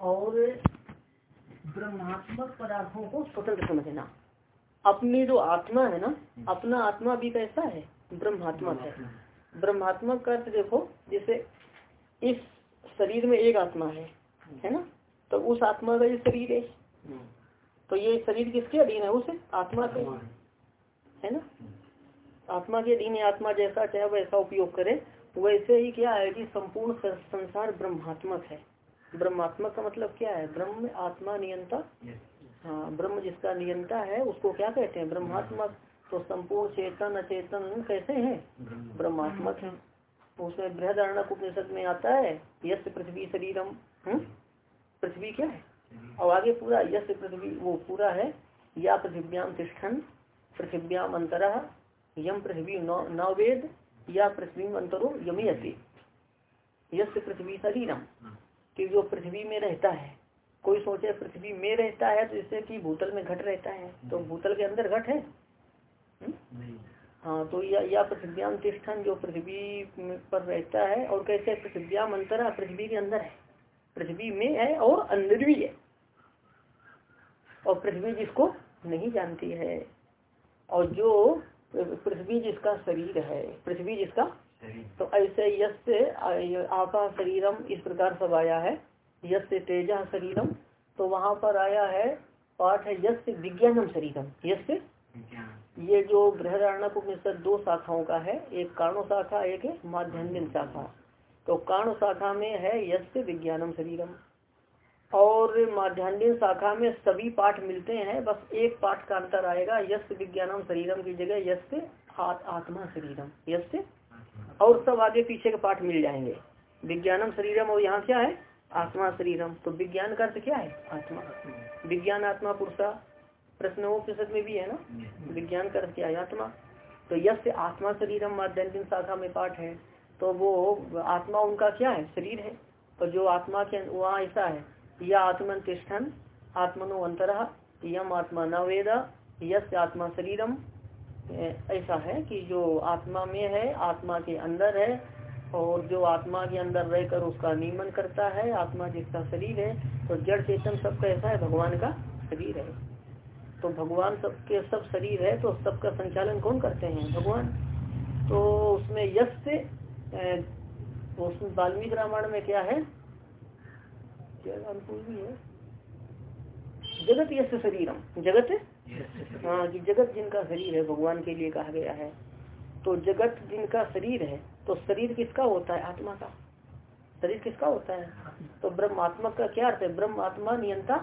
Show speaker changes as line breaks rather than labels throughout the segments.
और ब्रह्मात्मक पदार्थों को स्वतंत्र समझना। अपनी जो आत्मा है ना अपना आत्मा भी कैसा है? ब्रह्मात्मक है। ब्रह्मात्मक का अर्थ देखो जैसे इस शरीर में एक आत्मा है है ना? तो उस आत्मा का ये शरीर है। तो ये शरीर किसके अधीन है? उस आत्मा के। है। ना? आत्मा के अधीन आत्मा जैसा चाहे वैसा उपयोग करे। वैसे ही क्या है कि संपूर्ण संसार ब्रह्मात्मक है। ब्रह्मात्मक का मतलब क्या है? ब्रह्म आत्मा नियंता? हाँ ब्रह्म जिसका नियंता है उसको क्या कहते हैं? ब्रह्मात्मक तो संपूर्ण चेतन अचेतन कैसे है? ब्रह्मात्मक है। उसमें बृहदारण उपनिषद में आता है यश पृथ्वी शरीरम। हम्म? पृथ्वी क्या है? और आगे पूरा यश पृथ्वी वो पूरा है। या पृथ्व्याम तिष्ठन पृथ्व्याम अंतर यम पृथ्वी नौ नवेद या पृथ्वी अंतरो यमी यश पृथ्वी शरीरम कि जो पृथ्वी में रहता है। कोई सोचे पृथ्वी में रहता है तो इससे कि भूतल में घट रहता है। तो भूतल के अंदर घट है? हम्म? हाँ तो या, या पृथ्व्याम तिष्ठन जो पृथ्वी पर रहता है और कैसे पृथ्व्याम अंतरा पृथ्वी के अंदर है। पृथ्वी में है और अंदर भी है। और पृथ्वी जिसको नहीं जानती है। और जो पृथ्वी जिसका शरीर है पृथ्वी जिसका तो ऐसे यश आपा शरीरम इस प्रकार सब आया है। यश तेजा शरीरम तो वहाँ पर आया है पाठ है यश विज्ञानम शरीरम। यश ये जो बृहदारण्य उपनिषद दो शाखाओं का है एक कारणो शाखा एक माध्यम शाखा। तो कारण शाखा में है यश विज्ञानम शरीरम। और माध्यान्ह शाखा में सभी पाठ मिलते हैं, बस एक पाठ का अंतर आएगा यश विज्ञानम शरीरम की जगह यश आत्मा शरीरम यश और सब आगे पीछे के पाठ मिल जाएँगे। विज्ञानम शरीरम और यहाँ क्या है? आत्मा शरीरम। तो विज्ञान का अर्थ क्या है? आत्मा। विज्ञान, आत्मा, पुरुषा, प्रश्न प्रश्नोपनिषद में भी है ना? विज्ञान का अर्थ क्या है? आत्मा। तो यश आत्मा शरीरम माध्यम शाखा में पाठ है तो वो आत्मा उनका क्या है? शरीर है। तो जो आत्मा के वहाँ ऐसा है या आत्मन तिष्ठन आत्मनो अंतर यम आत्मा न वेद यश आत्मा शरीरम ऐसा है कि जो आत्मा में है, आत्मा के अंदर है, और जो आत्मा के अंदर रहकर उसका नियमन करता है, आत्मा जिसका शरीर है तो जड़ चेतन सब कैसा है, भगवान का शरीर है। तो भगवान सबके सब शरीर है तो सबका संचालन कौन करते हैं? भगवान। तो उसमें यश से उसमें वाल्मीकि रामायण में क्या है? अनुकूल भी है। जगत यश शरीरम। जगत? हाँ कि जगत जिनका शरीर है भगवान के लिए कहा गया है। तो जगत जिनका शरीर है तो शरीर किसका होता है? आत्मा का। शरीर किसका होता है? तो ब्रह्मात्मक का क्या अर्थ है? ब्रह्म आत्मा नियंता।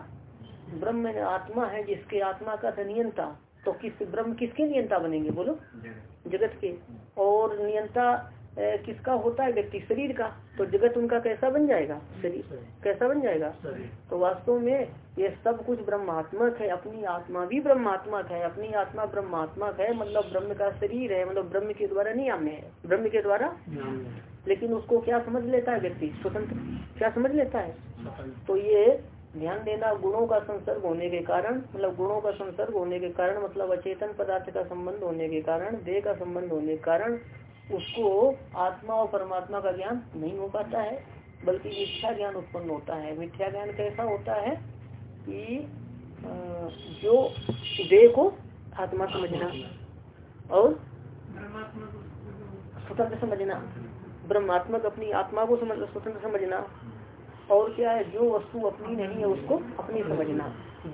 ब्रह्म आत्मा है जिसके आत्मा का था नियंता। तो किस ब्रह्म किसके नियंता बनेंगे? बोलो। जगत के। और नियंता किसका होता है व्यक्ति? शरीर का। तो जगत उनका कैसा बन जाएगा? शरीर कैसा बन जाएगा? तो वास्तव में ये सब कुछ ब्रह्मात्मक है अपनी आत्मा भी ब्रह्मात्मक है अपनी आत्मा ब्रह्मात्मक है मतलब ब्रह्म का शरीर है मतलब ब्रह्म के द्वारा नहीं है। ब्रह्म के द्वारा? लेकिन उसको क्या समझ लेता है व्यक्ति? स्वतंत्र। क्या समझ लेता है? तो ये ध्यान देना गुणों का संसर्ग होने के कारण मतलब गुणों का संसर्ग होने के कारण मतलब अचेतन पदार्थ का संबंध होने के कारण देह का संबंध होने के कारण उसको आत्मा और परमात्मा का ज्ञान नहीं हो पाता है, बल्कि मिथ्या ज्ञान उत्पन्न होता है। मिथ्या ज्ञान कैसा होता है कि जो देह को आत्मा समझना और स्वतंत्र समझना, ब्रह्मात्मक अपनी आत्मा को समझ, स्वतंत्र समझना और क्या है, जो वस्तु अपनी नहीं है उसको अपनी समझना।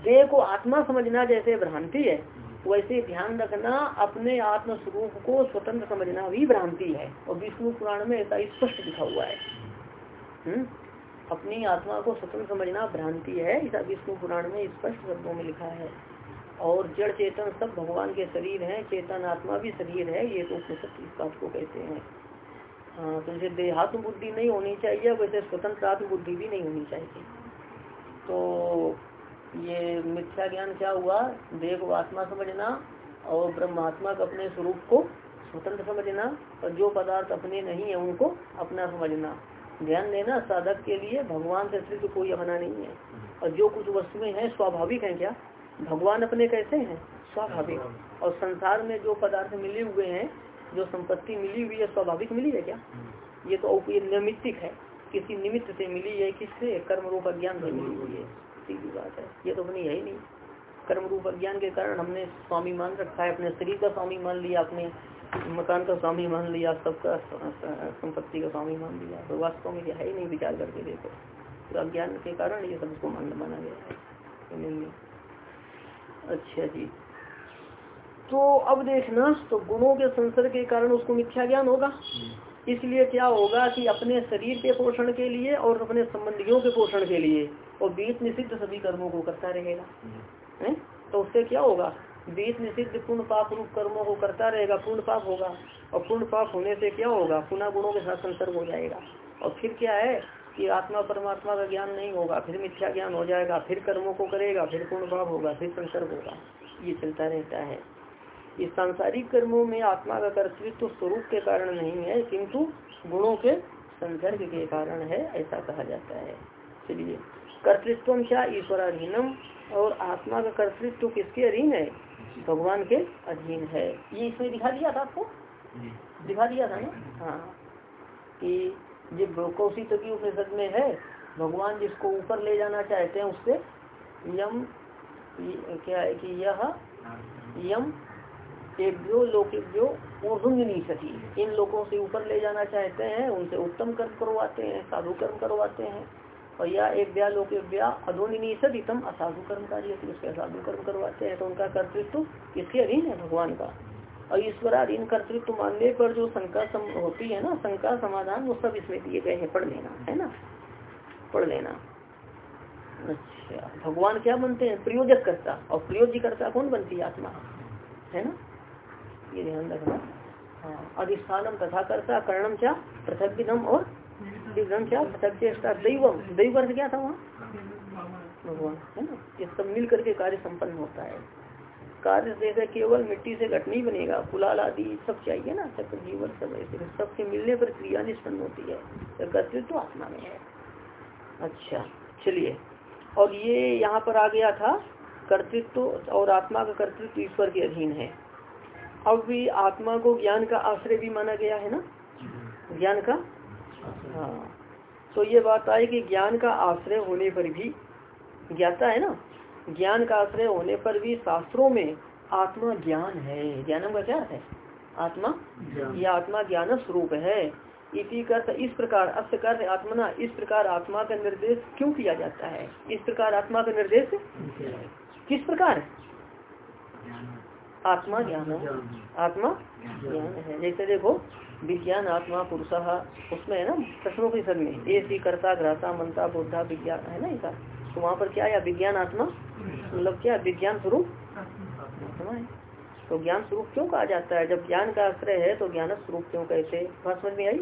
देह को आत्मा समझना जैसे भ्रांति है वैसे ध्यान रखना अपने आत्म स्वरूप को स्वतंत्र समझना भी भ्रांति है। और विष्णु पुराण में ऐसा स्पष्ट लिखा हुआ है। हुँ? अपनी आत्मा को स्वतंत्र समझना भ्रांति है ऐसा विष्णु पुराण में स्पष्ट शब्दों में लिखा है। और जड़ चेतन सब भगवान के शरीर हैं, चेतन आत्मा भी शरीर है, ये तो उपनिषद इस बात को कहते हैं। हाँ तो जैसे देहात्म बुद्धि नहीं होनी चाहिए, वैसे स्वतंत्र आत्म बुद्धि भी नहीं होनी चाहिए। तो ये मिथ्या ज्ञान क्या हुआ? को आत्मा समझना और ब्रह्मात्मा के अपने स्वरूप को स्वतंत्र समझना और जो पदार्थ अपने नहीं है, उनको अपना समझना। ध्यान देना साधक के लिए भगवान से सिर्फ़ कोई अपना नहीं है। और जो कुछ वस्तुएँ हैं, स्वाभाविक हैं क्या? भगवान अपने कैसे हैं? स्वाभाविक। और संसार में जो पदार्थ मिले हुए हैं, जो संपत्ति मिली हुई है, स्वाभाविक मिली है क्या? ये तो निमित्तिक है। किसी निमित्त से मिली है, किससे? कर्म रूप अज्ञान से मिली हुई है। सीधी बात है। ये तो अपनी है ही नहीं। कर्म रूप अज्ञान के कारण हमने स्वामी मान रखा है, अपने शरीर का स्वामी मान लिया, अपने मकान का स्वामी मान लिया, सबका संपत्ति का स्वामी मान लिया। तो वास्तव में है ही नहीं विचार करके देखो। तो अज्ञान के कारण ये सब सबको मान माना गया है। अच्छा जी। तो अब देखना तो गुणों के संसर्ग के कारण उसको मिथ्या ज्ञान होगा? इसलिए क्या होगा कि अपने शरीर के पोषण के लिए और अपने संबंधियों के पोषण के लिए और बीत निषिद्ध सभी कर्मों को करता रहेगा। है? तो उससे क्या होगा? बीत निषिद्ध पूर्ण पाप रूप कर्मों को करता रहेगा पूर्ण पाप होगा। और पूर्ण पाप होने से क्या होगा? पुनः गुणों के साथ संसर्ग हो जाएगा। और फिर क्या है कि आत्मा परमात्मा का ज्ञान नहीं होगा फिर मिथ्या ज्ञान हो जाएगा फिर कर्मों को करेगा फिर पूर्ण पाप होगा फिर संसर्ग होगा। ये चलता रहता है। इस सांसारिक कर्मों में आत्मा का कर्तृत्व स्वरूप के कारण नहीं है किंतु गुणों के संसर्ग के कारण है ऐसा कहा जाता है। चलिए कर्तृत्व क्या ईश्वराधीनम और आत्मा का कर्तृत्व किसके अधीन है? भगवान के अधीन है। ये इसमें दिखा दिया था आपको? दिखा दिया था ना? हाँ। कि जब कौशिक की उपनिषद में है भगवान जिसको ऊपर ले जाना चाहते हैं उससे यम क्या है कि यह यम एभ्यो लोकेभ्यो नहीं सकी। इन लोगों से ऊपर ले जाना चाहते हैं, उनसे उत्तम कर्म करवाते हैं, साधु कर्म करवाते हैं। और या एक ब्या लोग ब्या अधोनिषद इतम असाधु कर्म कार्य उसके असाधु कर्म करवाते हैं तो उनका कर्तृत्व किसके अधीन है? भगवान का। और ईश्वराधीन कर्तृत्व मानने पर जो शंका होती है ना, शंका समाधान, वो सब इसमें दिए गए हैं। पढ़ लेना, है ना? पढ़ लेना। अच्छा भगवान क्या बनते हैं? प्रयोजक करता और प्रयोज्य करता कौन बनती है? आत्मा। है ना? ये ध्यान रखना। हाँ अधिष्ठानम तथा करता कर्णम क्या पृथक विधम और विग्रहण क्या प्रत्यक्ष दैवम दैव। अर्थ क्या था वहाँ? भगवान, है ना? ये सब मिल करके कार्य संपन्न होता है। कार्य जैसे केवल मिट्टी से घट नहीं बनेगा। फुलाल आदि सब चाहिए ना चक्र जीवन सब ऐसे। सबके मिलने पर क्रिया निष्पन्न होती है। तो कर्तृत्व आत्मा में है। अच्छा चलिए। और ये यहाँ पर आ गया था, कर्तृत्व और आत्मा का कर्तृत्व ईश्वर के अधीन है। अब भी आत्मा को ज्ञान का आश्रय भी माना गया है ना? ज्ञान का? हाँ। तो ये बात आई कि ज्ञान का आश्रय होने पर भी ज्ञाता है ना? ज्ञान का आश्रय होने पर भी शास्त्रों में आत्मा ज्ञान है। ज्ञानम का क्या है? आत्मा? यह आत्मा ज्ञान स्वरूप है। इसी कर इस प्रकार अस्त कर आत्मना इस प्रकार आत्मा का निर्देश क्यों किया जाता है? इस प्रकार आत्मा का निर्देश? किस प्रकार? आत्मा ज्ञान है। आत्मा ज्ञान है जैसे देखो, विज्ञान, आत्मा, पुरुष, उसमें है ना प्रश्नोपनिषद में, ए, सी, कर्ता, ग्राता मनता बुद्धा, विज्ञान, है ना ऐसा तो वहाँ पर क्या आया विज्ञान, आत्मा? मतलब क्या विज्ञान स्वरूप? आत्मा है। तो ज्ञान स्वरूप क्यों कहा जाता है? जब ज्ञान का आश्रय है तो ज्ञान स्वरूप क्यों कहते बात समझ में आई?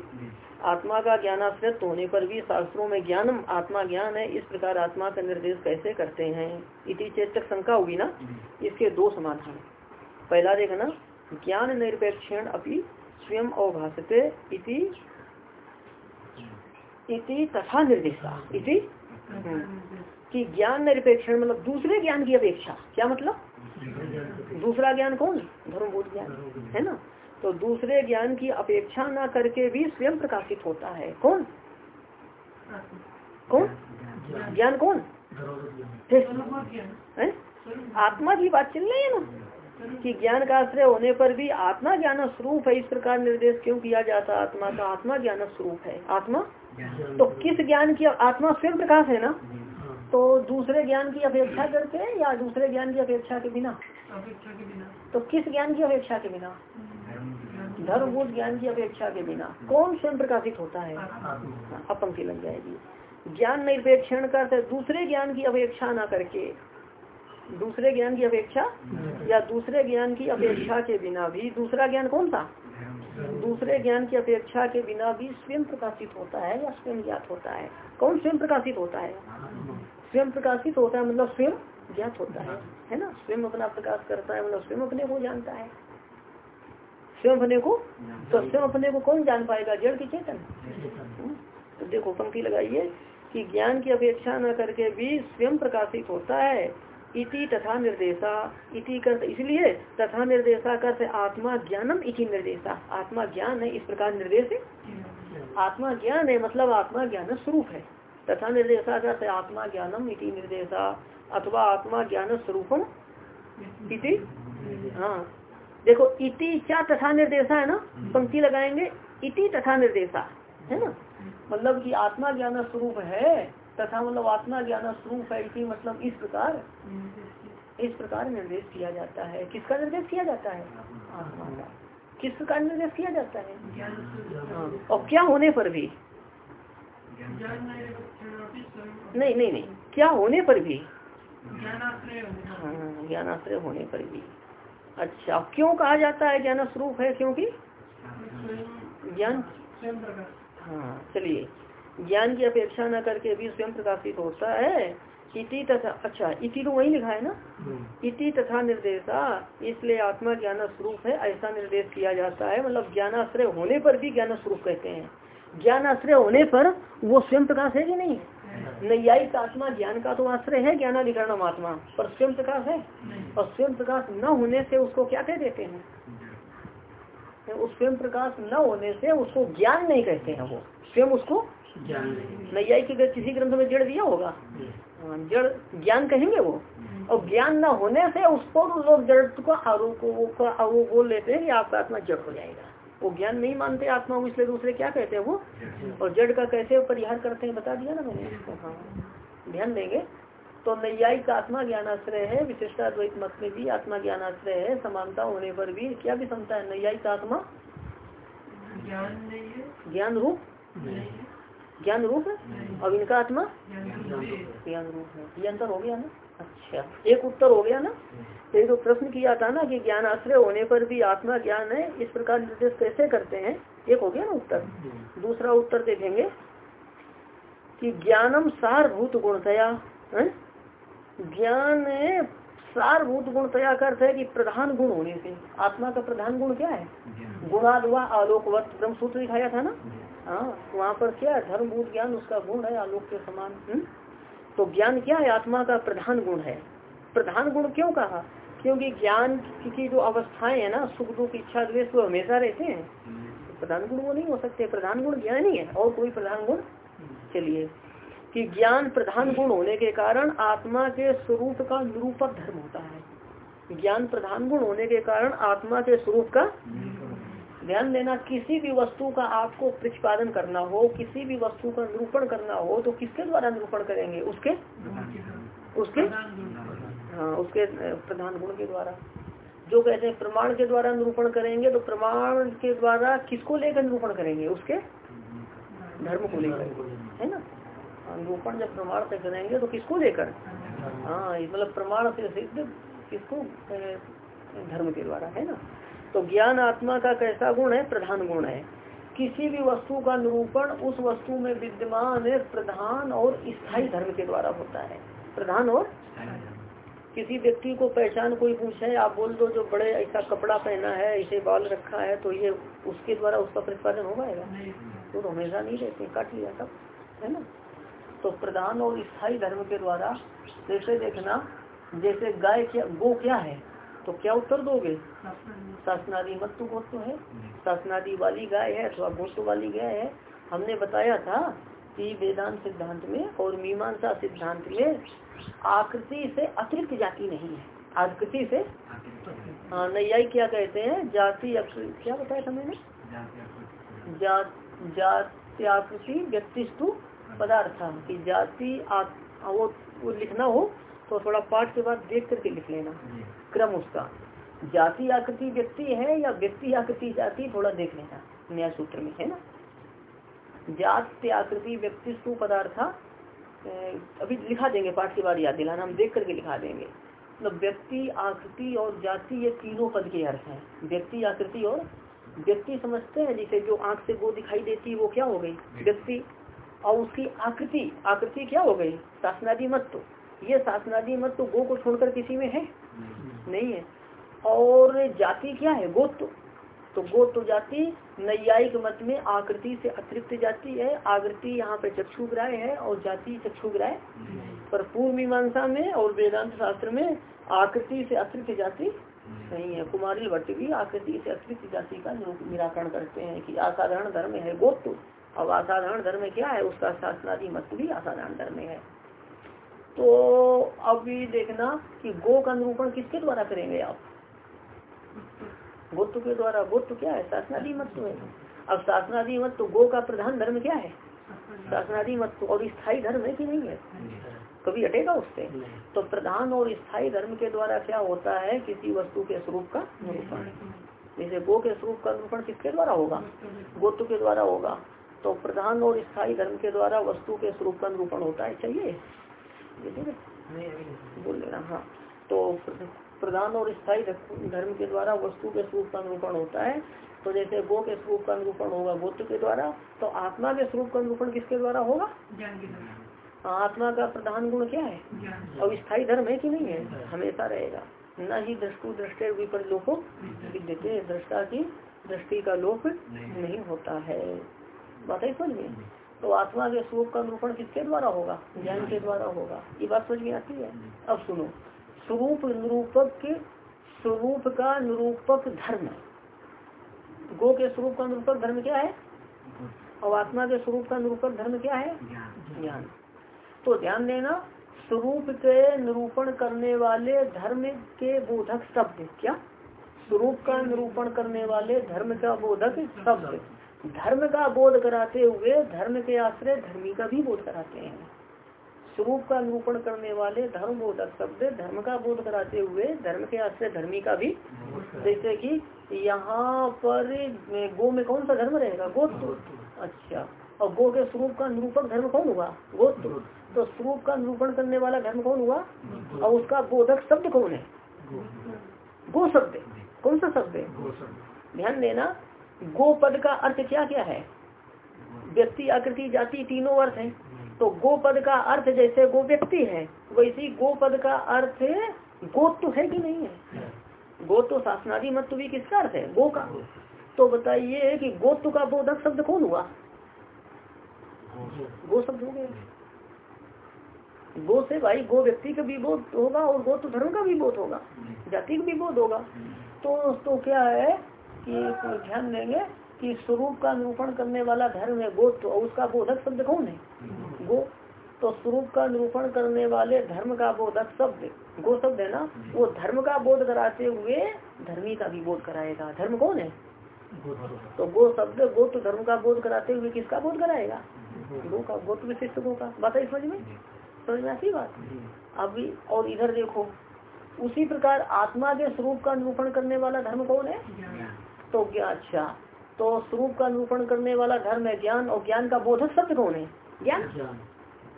आत्मा का ज्ञान ज्ञानाश्रय होने पर भी शास्त्रों में ज्ञान आत्मा ज्ञान है। इस प्रकार आत्मा का निर्देश कैसे करते हैं? इति चेतक शंका होगी ना? इसके दो समाधान। पहला देखना ज्ञान निरपेक्षण अपनी स्वयं अवभाषते इति इति तथा निर्देशा इति। कि ज्ञान निरपेक्षण मतलब दूसरे ज्ञान की अपेक्षा। क्या मतलब? दूसरा ज्ञान कौन? धर्मभूत ज्ञान है ना? तो दूसरे ज्ञान की अपेक्षा ना करके भी स्वयं प्रकाशित होता है। कौन? कौन? ज्ञान कौन? है? आत्मा की बात चल रही है ना? कि ज्ञान का आश्रय होने पर भी आत्मा ज्ञान स्वरूप है इस प्रकार निर्देश क्यों किया जाता आत्मा का आत्मा ज्ञान स्वरूप है। आत्मा? तो किस ज्ञान की आत्मा स्वयं प्रकाश है ना? तो दूसरे ज्ञान की अपेक्षा करते हैं या दूसरे ज्ञान की अपेक्षा के बिना? तो किस ज्ञान की अपेक्षा के बिना? धर्मभूत ज्ञान की अपेक्षा के बिना। कौन स्वयं प्रकाशित होता है? अब पंक्ति लग जाएगी। ज्ञान निरपेक्षण का दूसरे ज्ञान की अपेक्षा ना करके दूसरे ज्ञान की अपेक्षा या दूसरे ज्ञान की अपेक्षा के बिना भी, दूसरा ज्ञान कौन सा? दूसरे ज्ञान की अपेक्षा के बिना भी स्वयं प्रकाशित होता है या स्वयं ज्ञात होता है? कौन स्वयं प्रकाशित होता है? स्वयं प्रकाशित होता है मतलब स्वयं ज्ञात होता है है ना? स्वयं अपना प्रकाश करता है मतलब स्वयं अपने को जानता है। स्वयं अपने को तो स्वयं अपने को कौन जान पाएगा? जड़ की चेतन। तो देखो पंक्ति लगाइए कि ज्ञान की अपेक्षा न करके भी स्वयं प्रकाशित होता है। इति तथा निर्देशा, इति कर इसलिए तथा निर्देशा कर आत्मा ज्ञानम इति निर्देशा। आत्मा ज्ञान है, इस प्रकार निर्देश आत्मा ज्ञान है मतलब आत्मा ज्ञान स्वरूप है। तथा निर्देशा करते आत्मा ज्ञानम इति निर्देशा, अथवा आत्मा ज्ञान स्वरूपम इति। हाँ। देखो, इति क्या तथा निर्देशा है ना? पंक्ति लगाएँगे, इति तथा निर्देशा, है ना? मतलब कि आत्मा ज्ञान स्वरूप है। तथा मतलब आत्मा ज्ञान स्वरूप है इसी मतलब इस प्रकार इस प्रकार निर्देश किया जाता है। किसका निर्देश किया जाता है? किस प्रकार निर्देश किया जाता है? और क्या होने पर भी? नहीं नहीं नहीं। क्या होने पर भी? हाँ ज्ञानाश्रय होने पर भी। अच्छा क्यों कहा जाता है ज्ञान स्वरूप है? क्योंकि? ज्ञान। हाँ चलिए। ज्ञान की अपेक्षा न करके भी स्वयं प्रकाशित होता है। इति तथा अच्छा इति तो वही लिखा है ना? हम्म। इति तथा निर्देशा इसलिए आत्मा ज्ञान स्वरूप है ऐसा निर्देश किया जाता है। मतलब ज्ञानाश्रय होने पर भी ज्ञान स्वरूप कहते हैं। ज्ञान आश्रय होने पर वो स्वयं प्रकाश है कि नहीं? नैयायिक आत्मा ज्ञान का तो आश्रय है ज्ञानाधिकरण आत्मा पर स्वयं प्रकाश है? और स्वयं प्रकाश न होने से उसको क्या कह देते हैं? उस स्वयं प्रकाश न होने से उसको ज्ञान नहीं कहते हैं वो। स्वयं उसको नैयायिक किसी ग्रंथ में जड़ दिया होगा हाँ, जड़ ज्ञान कहेंगे वो? और ज्ञान न होने से उसको लोग जड़ को आरोप वो बोल लेते हैं कि आपका आत्मा जड़ हो जाएगा। वो ज्ञान नहीं मानते आत्मा इसलिए दूसरे क्या कहते हैं वो? और जड़ का कैसे परिहार करते हैं बता दिया ना मैंने इसको। हाँ ध्यान देंगे। तो नैयायिक आत्मा ज्ञान आश्रय है विशिष्टा द्वैत मत में भी आत्मा ज्ञान आश्रय है समानता होने पर भी क्या भी समता है नैयायिक आत्मा? ज्ञान रूप? ज्ञान रूप है और इनका आत्मा ज्ञान रूप है। ये अंतर हो। गया ना? अच्छा। एक उत्तर हो गया ना? एक तो प्रश्न किया था ना कि ज्ञान आश्रय होने पर भी आत्मा ज्ञान है इस प्रकार निर्देश कैसे करते हैं? एक हो गया ना उत्तर। दूसरा उत्तर देखेंगे कि ज्ञानम सारभूत गुणतया ज्ञान सारभूत गुणतया का अर्थ है कि प्रधान गुण होने से। आत्मा का प्रधान गुण क्या है? गुणादवा आलोकवत। ब्रह्म सूत्र दिखाया था ना? हाँ वहाँ पर क्या है? धर्मभूत ज्ञान उसका गुण है आलोक के समान। हम्म? तो ज्ञान क्या है? आत्मा का प्रधान गुण है। प्रधान गुण क्यों कहा? क्योंकि ज्ञान की जो अवस्थाएँ है ना सुख दुख इच्छा द्वेष वो हमेशा रहते हैं। प्रधान गुण वो नहीं हो सकते। प्रधान गुण ज्ञान ही है। और कोई प्रधान गुण? चलिए। कि ज्ञान प्रधान गुण होने के कारण आत्मा के स्वरूप का निरूपक धर्म होता है। ज्ञान प्रधान गुण होने के कारण आत्मा के स्वरूप का ध्यान देना किसी भी वस्तु का आपको प्रतिपादन करना हो किसी भी वस्तु का निरूपण करना हो तो किसके द्वारा निरूपण करेंगे? उसके? उसके? हाँ उसके प्रधान गुण के द्वारा। जो कहते हैं प्रमाण के द्वारा निरूपण करेंगे तो प्रमाण के द्वारा किसको लेकर निरूपण करेंगे? उसके? धर्म को लेकर है ना? हाँ, निरूपण जब प्रमाण से करेंगे तो किसको लेकर? हाँ मतलब प्रमाण से सिद्ध किसको धर्म के द्वारा है ना? तो ज्ञान आत्मा का कैसा गुण है? प्रधान गुण है। किसी भी वस्तु का निरूपण उस वस्तु में विद्यमान प्रधान और स्थायी धर्म के द्वारा होता है। प्रधान और किसी व्यक्ति को पहचान कोई पूछे आप बोल दो जो बड़े ऐसा कपड़ा पहना है ऐसे बाल रखा है तो ये उसके द्वारा उसका प्रतिपादन हो पाएगा? तो, तो हमेशा नहीं रहते काट लिया सब है ना? तो प्रधान और स्थायी धर्म के द्वारा जैसे देखना जैसे गाय क्या गो क्या है तो क्या उत्तर दोगे? शासनादि मत तो गोत्व है। शासनादि वाली गाय है अथवा गोत्व वाली गाय है। हमने बताया था कि वेदांत सिद्धांत में और मीमांसा सिद्धांत में आकृति से अतिरिक्त जाति नहीं है। आकृति से हाँ नैयाई क्या कहते हैं जाति क्या बताया था मैंने? जाति आकृति व्यक्तिस्तु पदार्थ की जाति वो लिखना हो तो थोड़ा पाठ के बाद देख करके लिख लेना। क्रम उसका। जाति आकृति व्यक्ति है या व्यक्ति आकृति जाति थोड़ा देख लेना नया सूत्र में है ना? जाति आकृति व्यक्तिस्तु पदार्थ अभी लिखा देंगे पाठ के बाद याद दिलाना हम देख करके लिखा देंगे। मतलब व्यक्ति आकृति और जाति ये तीनों पद के अर्थ हैं। व्यक्ति आकृति और व्यक्ति समझते हैं जैसे जो आँख से गो दिखाई देती है वो क्या हो गई? व्यक्ति। और उसकी आकृति आकृति क्या हो गई? शासनादि मत तो ये शासनादि मत तो गो को छोड़कर किसी में है? नहीं है। और जाति क्या है? गोत्व तो गोत्व जाति नैयायिक मत में आकृति से अतिरिक्त जाति है। आकृति यहाँ पे चक्षुग्राह है और जाति चक्षुग्राह पर पूर्व मीमांसा में और वेदांत शास्त्र में आकृति से अतिरिक्त जाति नहीं। है। कुमारी भट्ट भी आकृति से अतिरिक्त जाति का निराकरण करते हैं कि असाधारण धर्म है गोत्व अब असाधारण धर्म क्या है? उसका शासनादि मत भी असाधारण धर्म है। तो अभी देखना कि गो का निरूपण किसके द्वारा करेंगे आप? गोत्व के द्वारा गोत्व क्या है? शासनादि मत है। अब शासनादि मत तो गो का प्रधान धर्म क्या है? शासनादि मत और स्थायी धर्म है कि नहीं है? कभी हटेगा उससे? तो प्रधान और स्थायी धर्म के द्वारा क्या होता है? किसी वस्तु के स्वरूप का निरूपण। जैसे गो के स्वरूप का निरूपण किसके द्वारा होगा? गोत्व के द्वारा होगा। तो प्रधान और स्थायी धर्म के द्वारा वस्तु के स्वरूप का निरूपण होता है। चाहिए? बोल लेना हाँ। तो प्रधान और स्थायी धर्म के द्वारा वस्तु के स्वरूप का निरूपण होता है। तो जैसे गो के स्वरूप का निरूपण होगा गोत्र के द्वारा तो आत्मा के स्वरूप का निरूपण किसके द्वारा होगा? आत्मा का प्रधान गुण क्या है? और स्थायी धर्म है कि नहीं है? हमेशा रहेगा। न ही दृष्टु दृष्टि विपर लोको देते दृष्टा की दृष्टि का लोक नहीं। होता है। बात है समझ में तो आत्मा के स्वरूप का निरूपण किसके द्वारा होगा? ज्ञान के द्वारा होगा। ये बात समझ में आती है? अब सुनो। स्वरूप निरूपक के स्वरूप का निरूपक धर्म गो के स्वरूप का निरूपक धर्म क्या है? और आत्मा के स्वरूप का निरूपक धर्म क्या है? ज्ञान। तो ध्यान देना स्वरूप के निरूपण करने वाले धर्म के बोधक शब्द क्या? स्वरूप का निरूपण करने वाले धर्म का बोधक शब्द धर्म का बोध कराते हुए धर्म के आश्रय धर्मी का भी बोध कराते हैं। स्वरूप का निरूपण करने वाले धर्म बोधक शब्द धर्म का बोध कराते हुए धर्म के आश्रय धर्मी का भी जैसे कि यहाँ पर गो में कौन सा धर्म रहेगा? गोत्र अच्छा। और गो के स्वरूप का निरूपक धर्म कौन हुआ? गोत्र तो स्वरूप का निरूपण करने वाला धर्म कौन हुआ? और उसका बोधक शब्द कौन है? गो शब्द। कौन सा शब्द है? ध्यान देना गो पद का अर्थ क्या क्या है? व्यक्ति आकृति जाति तीनों अर्थ है। तो गो पद का अर्थ जैसे गो व्यक्ति है, वैसी गो पद का अर्थ गोत्व है कि नहीं है? गो तो शासनादि मत भी किसका अर्थ है? गो का। तो बताइए कि गोत्व का बोधक शब्द कौन हुआ? गो शब्द हो गया। गो से भाई गो व्यक्ति का भी बोध होगा और गो तो धर्म का भी बोध होगा, जाति का भी बोध होगा। तो तो क्या है कि ध्यान देंगे कि स्वरूप का निरूपण करने वाला धर्म है गोत्व और उसका बोधक शब्द कौन है? गो तो स्वरूप का निरूपण करने वाले धर्म का बोधक शब्द गो शब्द है ना वो धर्म का बोध कराते हुए धर्मी का भी बोध कराएगा। धर्म कौन है? तो गो शब्द गो तो धर्म का बोध कराते हुए किसका बोध कराएगा? गो का गोत्र विशिष्ट गो का। बात है समझ में? समझ में आती बात? अभी और इधर देखो उसी प्रकार आत्मा के स्वरूप का निरूपण करने वाला धर्म कौन है? तो क्या अच्छा तो स्वरूप का निरूपण करने वाला धर्म है ज्ञान और ज्ञान का बोधक शब्द कौन है? ज्ञान?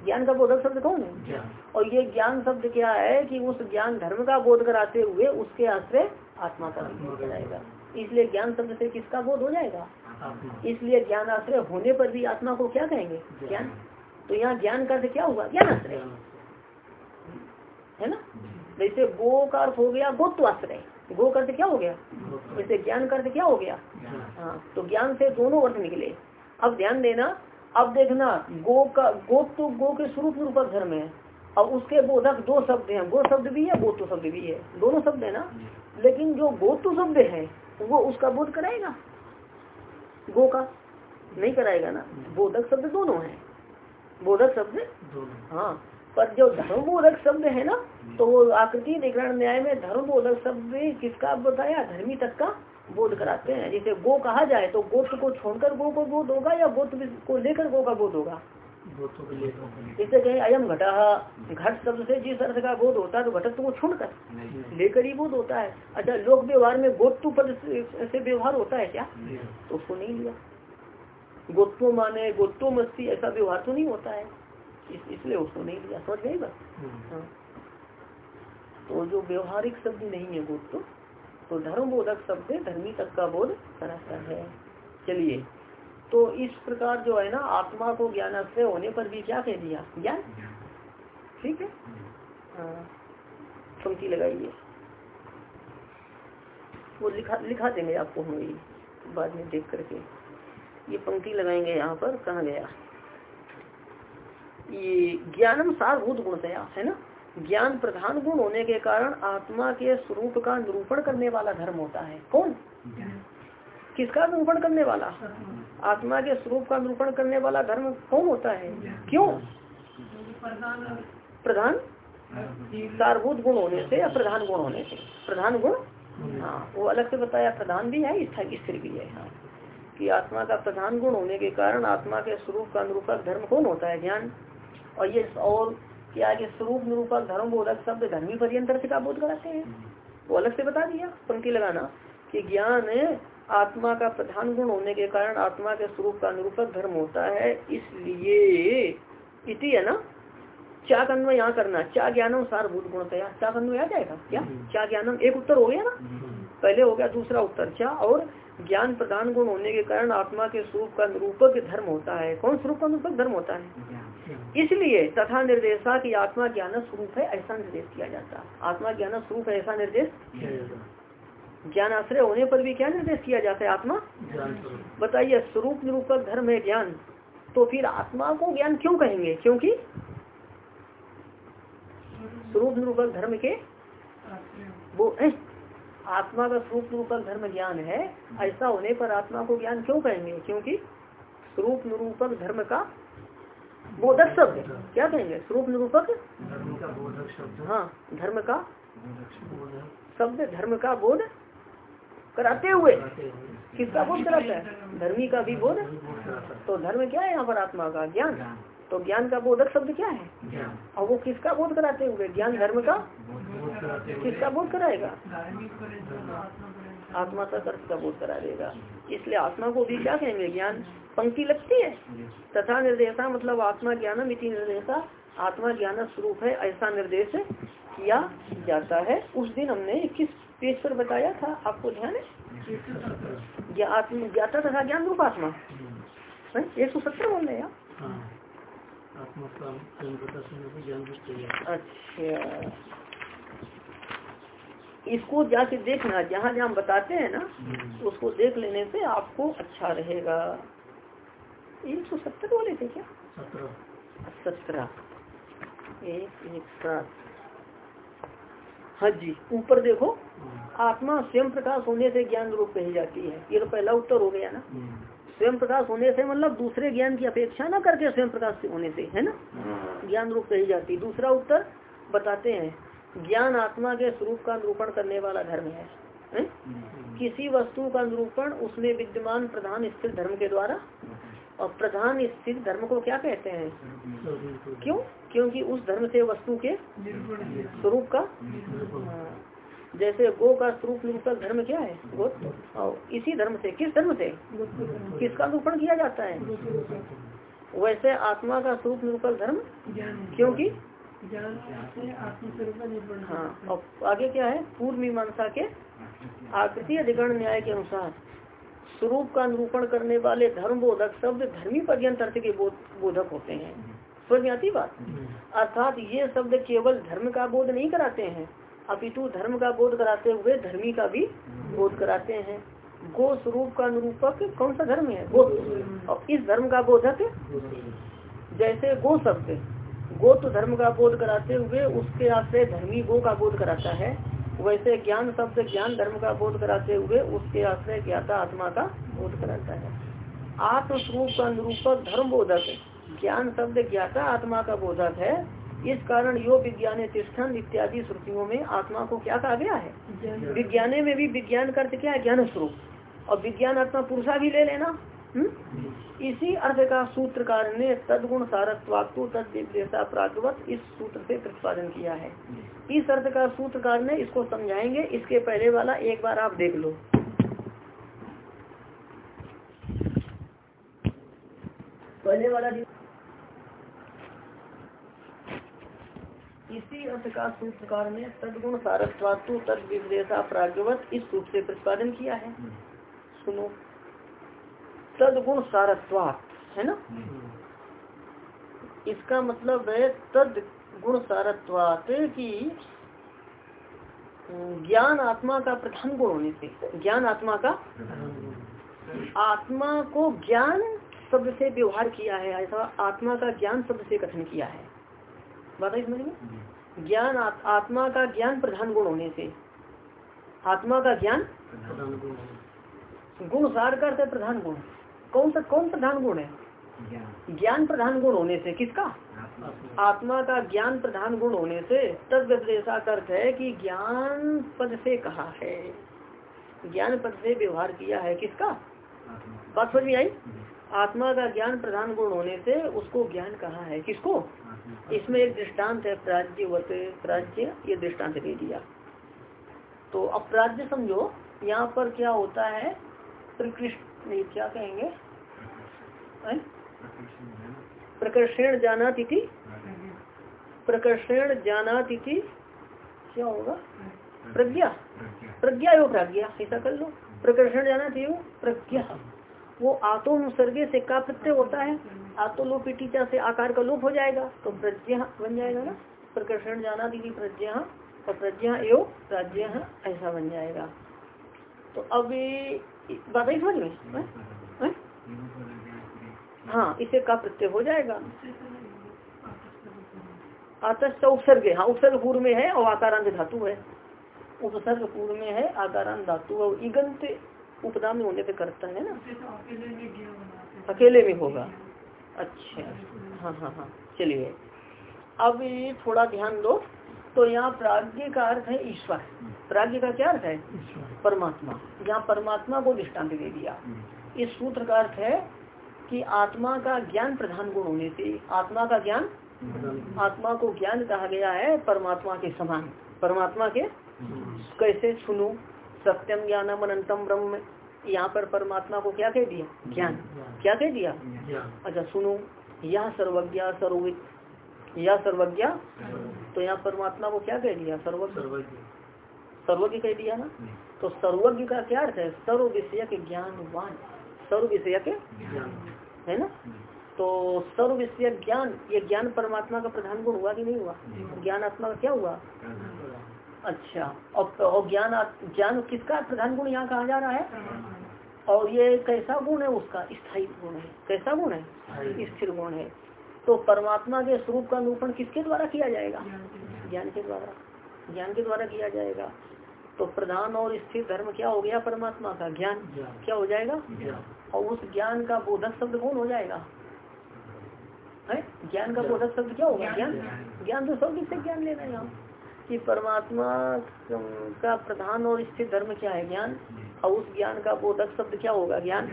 ज्ञान। का बोधक शब्द कौन है? और ये ज्ञान शब्द क्या है कि उस ज्ञान धर्म का बोध कराते हुए उसके आश्रय आत्मा का बोध कराएगा। इसलिए ज्ञान शब्द से किसका बोध हो जाएगा? इसलिए ज्ञान आश्रय होने पर भी आत्मा को क्या कहेंगे? ज्ञान। तो यहाँ ज्ञान का क्या हुआ? ज्ञान। आश्रय है ना? जैसे गो का अर्थ हो गया गोत्व आश्रय गो का अर्थ क्या हो गया? जैसे ज्ञान का अर्थ क्या हो गया? हाँ तो ज्ञान से दोनों अर्थ निकले। अब ध्यान देना अब देखना, गो का, गो तो गो के स्वरूप रूपक धर्म है। अब उसके बोधक दो शब्द हैं, गो शब्द भी है गोत्व शब्द भी है। दोनों शब्द है ना? लेकिन जो गोत्व शब्द है, वो उसका बोध कराएगा? गो का? नहीं कराएगा ना? बोधक शब्द दोनों है। बोधक शब्द? हाँ। पर जो धर्म बोधक शब्द है ना तो वो आकृति अधिकरण न्याय में धर्म बोधक शब्द किसका बताया? धर्मी तक का? बोध कराते हैं। जैसे गो कहा जाए तो गोत्र को छोड़कर गो को बोध होगा या गोत्र को लेकर गो का बोध होगा? जैसे कहें अयम घटा घट शब्द से जिस अर्थ का बोध होता है तो घटत्व को छोड़कर लेकर ही बोध होता है। अच्छा लोक व्यवहार में गोत्व पद से व्यवहार होता है क्या? तो उसको नहीं लिया। गोत्व माने गोत्व मस्ती ऐसा व्यवहार तो नहीं होता है। इस, इसलिए उसको नहीं लिया। समझ गई बस हाँ। तो जो व्यवहारिक शब्द नहीं है गोत्व तो धर्म बोधक शब्द धर्मी तक का बोध कराता है। चलिए तो इस प्रकार जो है ना, आत्मा को ज्ञान ज्ञानाश्रय होने पर भी क्या कह दिया? ज्ञान। ठीक है? हाँ। पंक्ति लगाइए। वो लिखा लिखा देंगे आपको हम ये बाद में देख करके। ये पंक्ति लगाएँगे यहाँ पर, कहा गया? ये ज्ञानम सारभूत गुणतया, है ना? ज्ञान प्रधान गुण होने के कारण आत्मा के स्वरूप का निरूपण करने वाला धर्म होता है। कौन? किसका निरूपण करने वाला? आत्मा के स्वरूप का निरूपण करने वाला धर्म कौन होता है? क्यों? प्रधान? सारभूत गुण होने से या प्रधान गुण होने से? प्रधान गुण? हाँ वो अलग से बताया, प्रधान भी है स्थिर भी है हाँ। कि आत्मा का प्रधान गुण होने के कारण आत्मा के स्वरूप का निरूपक धर्म कौन होता है? ज्ञान। और ये और क्या के स्वरूप निरूपक धर्म बोधक शब्द धर्मी पर्यंतर से का बोध कराते हैं। वो अलग से बता दिया पंक्ति लगाना कि ज्ञान आत्मा का प्रधान गुण होने के कारण आत्मा के स्वरूप का निरूपक धर्म होता है इसलिए इति है ना? चा कन्वय यहाँ करना चा ज्ञानम सारभूत गुणतया चा कन्वय आ जाएगा क्या? चा ज्ञानम एक उत्तर हो गया ना? पहले हो गया दूसरा उत्तर चा और ज्ञान प्रधान गुण होने के कारण आत्मा के स्वरूप का निरूपक धर्म होता है। कौन स्वरूप का निरूपक? धर्म होता है। इसलिए तथा निर्देशा की आत्मा ज्ञान स्वरूप है, ऐसा निर्देश किया जाता आत्मा ज्ञान स्वरूप है, ऐसा निर्देश ज्ञान आश्रय होने पर भी क्या निर्देश किया जाता है? आत्मा? बताइए, स्वरूप निरूपक धर्म है ज्ञान। तो फिर आत्मा को ज्ञान क्यों कहेंगे? क्योंकि स्वरूप निरूपक धर्म के वो आत्मा का स्वरूप निरूपक धर्म ज्ञान है ऐसा होने पर आत्मा को ज्ञान क्यों कहेंगे? क्योंकि स्वरूप निरूपक धर्म का बोधक शब्द क्या कहेंगे? स्वरूप निरूपक? हाँ धर्म का शब्द। धर्म का बोध कराते हुए। किसका बोध कराता है? धर्मी का भी बोध। तो धर्म क्या है यहाँ पर? आत्मा का ज्ञान। तो ज्ञान का बोधक शब्द क्या है? और वो किसका बोध कराते हुए? ज्ञान धर्म का किसका बोध कराएगा। आत्मा तक अर्थ का बोध करा देगा। इसलिए आत्मा को भी क्या कहेंगे? ज्ञान। पंक्ति लगती है। तथा निर्देशा मतलब आत्मा ज्ञानम इति निर्देशा। आत्मा ज्ञान स्वरूप है ऐसा निर्देश किया जाता है। उस दिन हमने किस पेज पर बताया था। आपको ध्यान है? आत्म ज्ञाता तथा ज्ञान रूप आत्मा। एक सौ सत्तर बोल रहे हैं। अच्छा। इसको जाके देखना जहाँ जहाँ बताते हैं ना हम्म। उसको देख लेने से आपको अच्छा रहेगा। एक सौ सत्तर बोले थे क्या? सत्रह। एक एक सात। हाँ जी ऊपर देखो। हम्म। आत्मा स्वयं प्रकाश होने से ज्ञान रूप कही जाती है। ये तो पहला उत्तर हो गया ना। हम्म। स्वयं प्रकाश होने से मतलब दूसरे ज्ञान की अपेक्षा ना करके स्वयं प्रकाश होने से है ना? हाँ। ज्ञान रूप कही जाती दूसरा उत्तर बताते हैं। ज्ञान आत्मा के स्वरूप का निरूपण करने वाला धर्म है, है? हम्म। किसी वस्तु का निरूपण उसमें विद्यमान प्रधान स्थिर धर्म के द्वारा और प्रधान स्थिर धर्म को क्या कहते हैं? क्यों? क्योंकि उस धर्म से वस्तु के स्वरूप का जैसे गो का स्वरूप निरूपक धर्म क्या है? गो और इसी धर्म से किस धर्म से? किसका निरूपण किया जाता है? वैसे आत्मा का स्वरूप निरूपक धर्म क्योंकि हाँ और आगे क्या है? पूर्व मीमांसा के आकृति अधिकरण न्याय के अनुसार स्वरूप का निरूपण करने वाले धर्म बोधक शब्द धर्मी पर्यंत अर्थ के बोधक होते हैं। समझ में आती बात। अर्थात ये शब्द केवल धर्म का बोध नहीं कराते हैं अपितु धर्म का बोध कराते हुए धर्मी का भी बोध कराते हैं। गो स्वरूप का अनुरूपक कौन सा धर्म है? गो और इस धर्म का बोधक जैसे गो शब्द। गो तो धर्म का बोध कराते हुए उसके आश्रय धर्मी गो का बोध कराता है। वैसे ज्ञान शब्द ज्ञान धर्म का बोध कराते हुए उसके आश्रय ज्ञाता आत्मा का बोध कराता है। आत्मस्वरूप का निरूपक धर्म बोधक ज्ञान शब्द ज्ञाता आत्मा का बोधक है। इस कारण यो विज्ञान तिष्ठन इत्यादि श्रुतियों में आत्मा को क्या कहा गया है? विज्ञाने में भी विज्ञान का अर्थ क्या है? ज्ञान स्वरूप और विज्ञान आत्मा पुरुषा भी ले लेना। हम्म? इसी अर्थ का सूत्रकार ने तदगुण सारत्वाक्तु तद प्रागवत, इस सूत्र से प्रतिपादन किया है। इस अर्थ का सूत्रकार ने इसको समझाएँगे, इसके पहले वाला एक बार आप देख लो। पहले वाला इसी अर्थ का सूत्रकार ने तदगुण सारस्वातु तद विवेशा प्राग्ञवत इस सूत्र से प्रतिपादन किया है। सुनो। तदगुण सारस्वात है ना? इसका मतलब है तद गुण सारत्वात की ज्ञान आत्मा का प्रधान गुण होने से ज्ञान आत्मा का आत्मा को ज्ञान शब्द से व्यवहार किया है ऐसा आत्मा का ज्ञान शब्द से कथन किया है। बात है समझ में? ज्ञान आत्मा का ज्ञान प्रधान गुण होने से। आत्मा का ज्ञान गुण। सार का अर्थ प्रधान गुण। कौन सा कौन प्रधान गुण है? ज्ञान। प्रधान गुण होने से किसका? आत्मा। का ज्ञान प्रधान गुण होने से तद अर्थ है कि ज्ञान पद से कहा है। ज्ञान पद से व्यवहार किया है किसका? बात समझ में आई? आत्मा का ज्ञान प्रधान गुण होने से उसको ज्ञान कहा है किसको? इसमें एक दृष्टांत है प्राज्य प्राज्य ये दृष्टांत दे दिया। तो अपराज्य समझो यहाँ पर क्या होता है? प्रकृष्ट नहीं क्या कहेंगे? प्रकर्षण जाना तिथि? प्रकर्षण जाना तिथि? क्या होगा? प्रज्ञा। प्रज्ञा। यो प्रज्ञा ऐसा कर लो। प्रकर्षण जाना थी प्रज्ञा। वो आतो सर्गे से का प्रत्यय होता है? आतो लोप टीचा से आकार का लोप हो जाएगा तो प्रज्ञा बन जाएगा ना? प्रकर्षण जाना दीदी प्रज्ञा और प्रज्ञा एवं प्रज्ञा ऐसा बन जाएगा। तो अब बात ही समझ में हाँ? इसे का प्रत्यय हो जाएगा? आतस्थ उपसर्ग हाँ उपसर्ग पूर्व में है और आकारांत धातु है। उपसर्ग पूर्व में है आकारांत धातु और इगंत उपदा में होने पे करता है ना? अकेले में होगा। अच्छा। हाँ हाँ हाँ। चलिए। अब थोड़ा ध्यान दो। तो यहाँ प्राज्ञ का अर्थ है ईश्वर। प्राज्ञ का क्या अर्थ है? परमात्मा। यहाँ परमात्मा को दृष्टांत दे दिया। इस सूत्र का अर्थ है कि आत्मा का ज्ञान प्रधान गुण होने से आत्मा का ज्ञान आत्मा को ज्ञान कहा गया है परमात्मा के समान। परमात्मा के? कैसे सुनो? सत्यम ज्ञानम अनंतम ब्रह्म। यहाँ पर परमात्मा को क्या कह दिया? ज्ञान। क्या कह दिया? अच्छा सुनो। यह सर्वज्ञ सर्वित। या सर्वज्ञ तो यहाँ परमात्मा को क्या कह दिया? सर्वज्ञ। सर्वज्ञ। कह दिया ना? तो सर्वज्ञ का क्या अर्थ है? सर्व विषय के ज्ञानवान। सर्व विषय के है ना? तो सर्व विषय ज्ञान ये ज्ञान परमात्मा का प्रधान गुण हुआ कि नहीं हुआ? ज्ञान आत्मा का क्या हुआ? अच्छा और ज्ञान ज्ञान किसका प्रधान गुण यहाँ कहा जा रहा है? और ये कैसा गुण है उसका? स्थायी गुण है। कैसा गुण है? स्थिर गुण है। तो परमात्मा के स्वरूप का अनुपण किसके द्वारा किया जाएगा? ज्ञान के द्वारा। ज्ञान के द्वारा किया जाएगा। तो प्रधान और स्थिर धर्म क्या हो गया परमात्मा का? ज्ञान। क्या हो जाएगा? और उस ज्ञान का बोधक शब्द कौन हो जाएगा? है? ज्ञान का बोधक शब्द क्या होगा? ज्ञान। ज्ञान। तो सबसे ज्ञान लेना है यहाँ। कि परमात्मा का प्रधान और स्थिर धर्म क्या है? ज्ञान। और उस ज्ञान का बोधक शब्द क्या होगा? ज्ञान।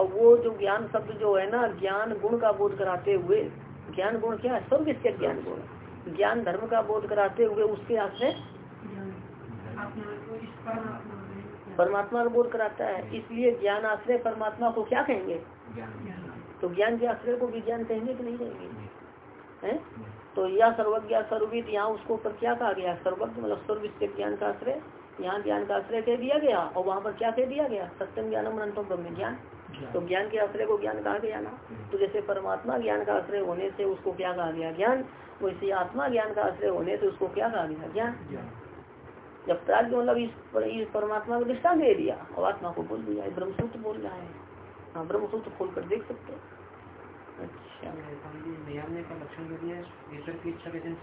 और वो जो ज्ञान शब्द जो है ना, ज्ञान गुण का बोध कराते हुए, ज्ञान गुण क्या है? सर्व इसके ज्ञान गुण ज्ञान धर्म का बोध कराते हुए उसके आश्रय परमात्मा का बोध कराता है। इसलिए ज्ञान आश्रय परमात्मा को क्या कहेंगे? तो ज्ञान के आश्रय को विज्ञान कहेंगे कि नहीं कहेंगे? है? तो यह सर्वज्ञ सर्वित यहाँ उसको ऊपर क्या कहा गया? सर्वज्ञ मतलब सर्व ज्ञान का आश्रय, यहाँ ज्ञान का आश्रय कह दिया गया, और वहाँ पर क्या कह दिया गया? सत्यम अनंतम ब्रह्म ज्ञान। तो ज्ञान के आश्रय को ज्ञान कहा गया ना? तो जैसे परमात्मा ज्ञान का आश्रय होने से उसको क्या कहा गया? ज्ञान। वैसे आत्मा ज्ञान का आश्रय होने से उसको क्या कहा गया? ज्ञान। जब प्राग्ञ मतलब इस परमात्मा को दृष्टान दे दिया और आत्मा को बोल दिया ब्रह्मसूत्र बोल रहा है। हाँ ब्रह्मसूत्र खोल कर देख सकते हैं। अच्छा। लक्षण ईश्वर की इच्छा के दिन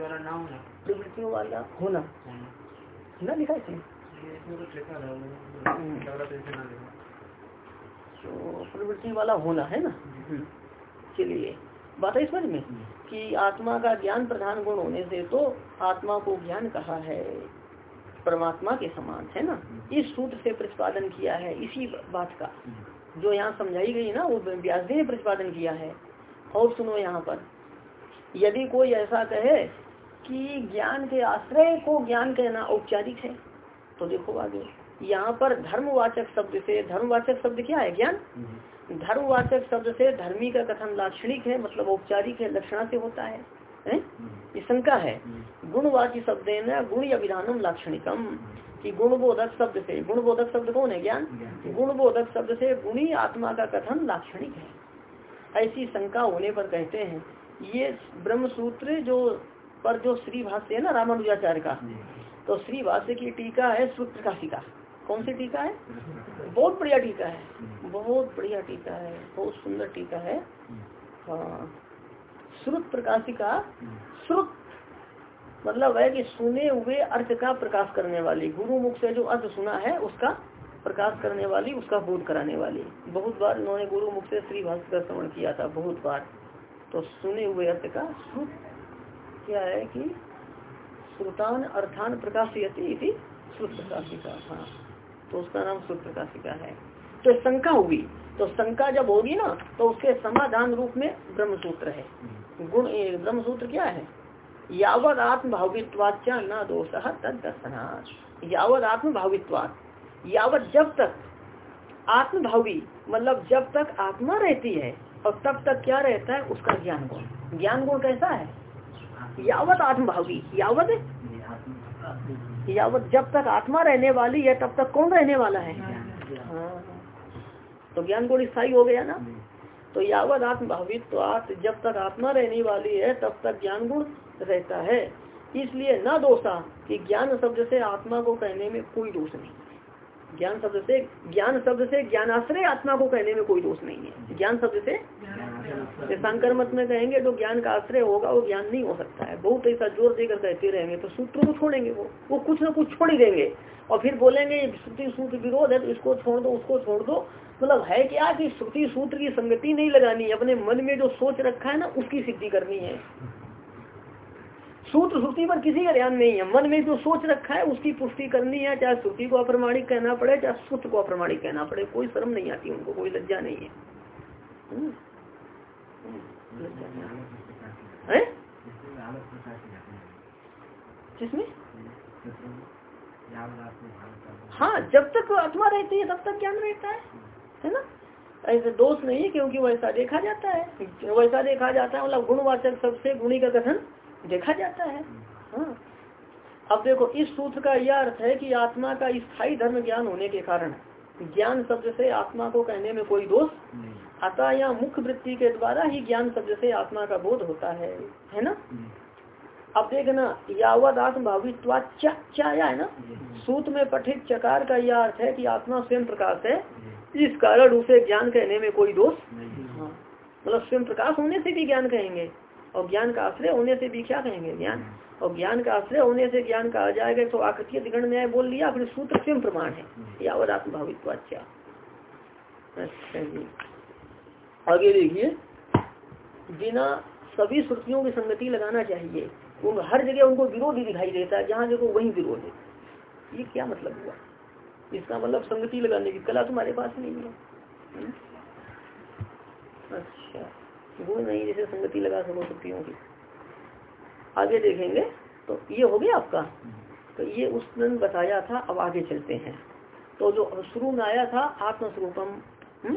वाला ना होना। प्रवृत्तियों वाला होना। ना लिखा है। तो प्रवृत्ति वाला होना है ना? हम्म। चलिए बात है समझ में हम्म। कि आत्मा का ज्ञान प्रधान गुण होने से तो आत्मा को ज्ञान कहा है परमात्मा के समान है ना? हम्म। इस सूत्र से प्रतिपादन किया है इसी बात का। जो यहाँ समझाई गई ना वो व्यास ने प्रतिपादन किया है। और सुनो यहाँ पर यदि कोई ऐसा कहे कि ज्ञान के आश्रय को ज्ञान कहना औपचारिक है तो देखो आगे। यहाँ पर धर्मवाचक शब्द से धर्मवाचक शब्द क्या है ज्ञान? हम्म। धर्मवाचक शब्द से धर्मी का कथन लाक्षणिक है मतलब औपचारिक है लक्षणा से होता है हम्म। ये शंका है। हम्म। गुणवाची शब्द है ना गुण या विधानम लाक्षणिकम कि गुणबोधक शब्द से गुणबोधक शब्द कौन है ज्ञान? गुणबोधक शब्द से गुणी आत्मा का कथन लाक्षणिक है। ऐसी शंका होने पर कहते हैं ये ब्रह्म सूत्र जो पर जो श्री भाष्य है ना रामानुजाचार्य का तो श्री भाष्य की टीका है श्रुत प्रकाशिका कौन सी टीका है? बहुत बढ़िया टीका है। बहुत बढ़िया टीका है। बहुत सुंदर टीका है। हाँ। श्रुत प्रकाशिका, श्रुत मतलब है कि सुने हुए अर्थ का प्रकाश करने वाली, गुरु मुख से जो अर्थ सुना है, उसका प्रकाश करने वाली, उसका बोध कराने वाली। बहुत बार उन्होंने गुरु मुख से श्री भाष का श्रवण किया था, बहुत बार। तो सुने हुए अर्थ का श्रुत क्या है कि श्रुतान अर्थान प्रकाशयती श्रुत प्रकाशिका। हाँ। तो उसका नाम श्रुत प्रकाशिका है। तो शंका होगी तो शंका जब होगी ना तो उसके समाधान रूप में ब्रह्म सूत्र है गुण ब्रह्म सूत्र क्या है? यावत आत्म भावित्वाचा न दोष तद दर्शनाथ यावत आत्म भावित्वात यावत जब तक आत्म भावी मतलब जब तक आत्मा रहती है और तब तक क्या रहता है? उसका ज्ञान गुण। ज्ञान गुण कैसा है? यावत आत्म भावी यावत यावत जब तक आत्मा रहने वाली है तब तक कौन रहने वाला है? हाँ। तो ज्ञान गुण स्थायी हो गया ना? तो यावत आत्म भावित तो जब तक आत्मा रहने वाली है तब तक ज्ञान गुण रहता है। इसलिए न दोषा कि ज्ञान शब्द से आत्मा को कहने में कोई दोष नहीं है। ज्ञान शब्द से ज्ञान शब्द से ज्ञानाश्रय आत्मा को कहने में कोई दोष नहीं है। ज्ञान शब्द से शंकर मत में कहेंगे, जो ज्ञान का आश्रय होगा, वो ज्ञान नहीं हो सकता है। बहुत ऐसा ज़ोर देकर कहते रहेंगे तो सूत्रों को छोड़ेंगे वो। वो कुछ ना कुछ छोड़ ही देंगे। और फिर बोलेंगे, श्रुति सूत्र विरोध है तो इसको छोड़ दो, उसको छोड़ दो। मतलब है क्या कि श्रुति सूत्र की संगति नहीं लगानी अपने मन में जो सोच रखा है ना, उसकी सिद्धि करनी है। सूत्र श्रुति पर किसी का ध्यान नहीं है। मन में जो सोच रखा है, उसकी पुष्टि करनी है। चाहे श्रुति को अप्रमाणिक कहना पड़े, चाहे सूत्र को अप्रमाणिक कहना पड़े, कोई शर्म नहीं आती उनको, कोई लज्जा नहीं है। हम्म। हाँ? जब तक आत्मा रहती है, तब तक ज्ञान रहता है है ना? ऐसे दोष नहीं है, क्योंकि वैसा देखा जाता है। वैसा देखा जाता है मतलब गुणवाचक सबसे गुणी का कथन देखा जाता है। हाँ। अब देखो, इस सूत्र का यह अर्थ है कि आत्मा का स्थायी धर्म ज्ञान होने के कारण ज्ञान शब्द से आत्मा को कहने में कोई दोष अतः या मुख्य वृत्ति के द्वारा ही ज्ञान शब्द से आत्मा का बोध होता है है ना? अब देखना यावत आत्म भावित्वा क्या है ना? सूत में पठित चकार का यह अर्थ है कि आत्मा स्वयं प्रकाश है। इस कारण उसे ज्ञान कहने में कोई दोष हाँ। मतलब स्वयं प्रकाश होने से भी ज्ञान कहेंगे और ज्ञान का आश्रय होने से भी क्या कहेंगे? ज्ञान। और ज्ञान का आश्रय होने से ज्ञान कहा जाएगा तो आकृति दिगण न्याय बोल लिया अपने सूत्र स्वयं प्रमाण है। यावत आत्म भावित्व अच्छा। आगे देखिए, बिना सभी श्रुतियों की संगति लगाना चाहिए। उन हर जगह उनको विरोध ही दिखाई देता है, जहाँ देखो वही विरोध है। ये क्या मतलब हुआ? इसका मतलब संगति लगाने की कला तुम्हारे पास नहीं है। हम्म? अच्छा गुण नहीं जैसे संगति लगा सको शक्तियों की। आगे देखेंगे तो ये हो गया आपका। तो ये उस दिन बताया था अब आगे चलते हैं। तो जो शुरू में आया था आत्मस्वरूपम हम्म?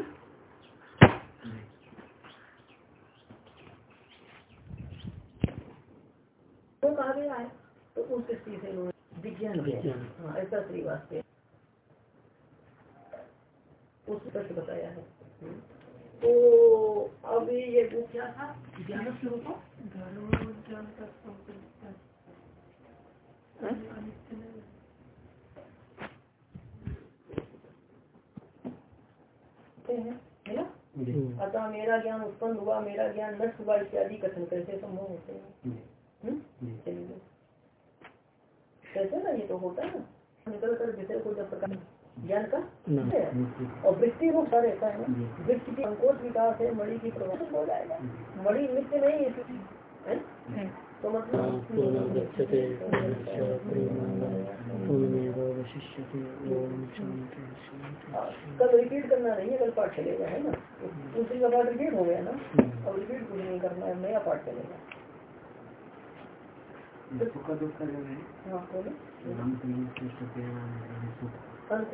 तो कहा गया है तो उस दृष्टि से विज्ञान हाँ ऐसा श्रीवास्तव उस पर बताया है। तो अब ये क्या था? ज्ञान स्वरूप अतः मेरा ज्ञान उत्पन्न हुआ मेरा ज्ञान नष्ट हुआ इत्यादि कथन कैसे संभव होते हैं? हम्म? चलिए कैसे ना ये तो होता है ना? निकल कर विषय को जब प्रकार ज्ञान का? और वृत्ति रूप सा रहता है वृत्ति की अंकोच विकास है मणि की प्रभाव हो जाएगा। मणि नित्य नहीं है तो मतलब कल रिपीट करना नहीं है कल पाठ चलेगा है ना? दूसरी का पाठ रिपीट हो गया ना? अब रिपीट कुछ नहीं करना है नया पाठ चलेगा। हाँ। बोलो।